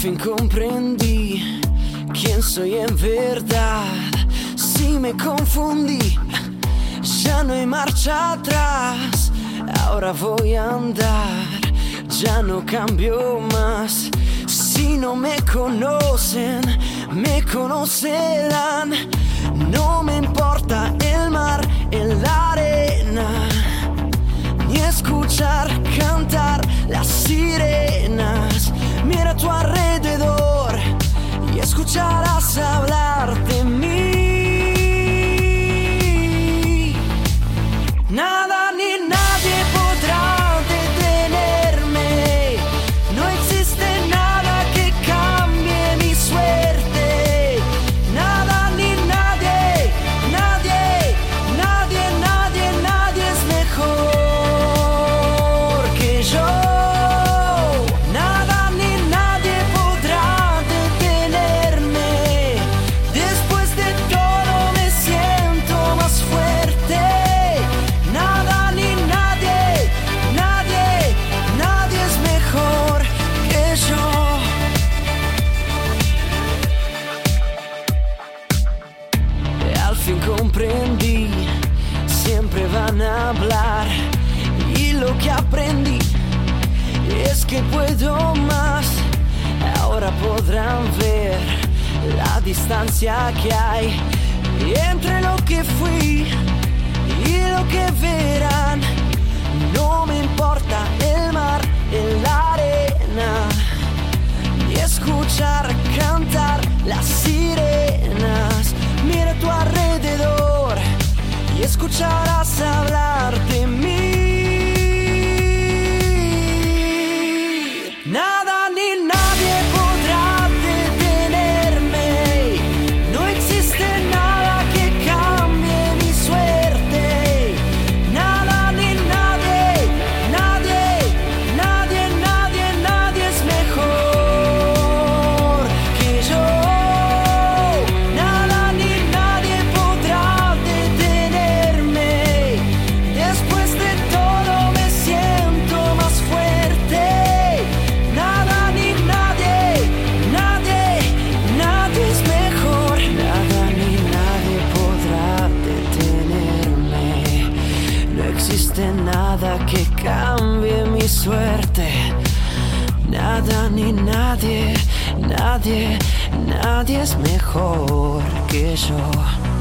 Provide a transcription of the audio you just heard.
fin comprendí quién soy en verdad. Si me confundí, ya no hay marcha atrás. Ahora voy a andar, ya no cambio más. Si no me conocen, me conocerán. No me importa escucharás hablar que aprendí es que puedo más. Ahora podrán ver la distancia que hay entre lo que fui y lo que verán. No me importa el mar en la arena y escuchar cantar las sirenas. Mira a tu alrededor y escucharás hablar nada que cambie mi suerte. Nada ni nadie, nadie, nadie es mejor que yo.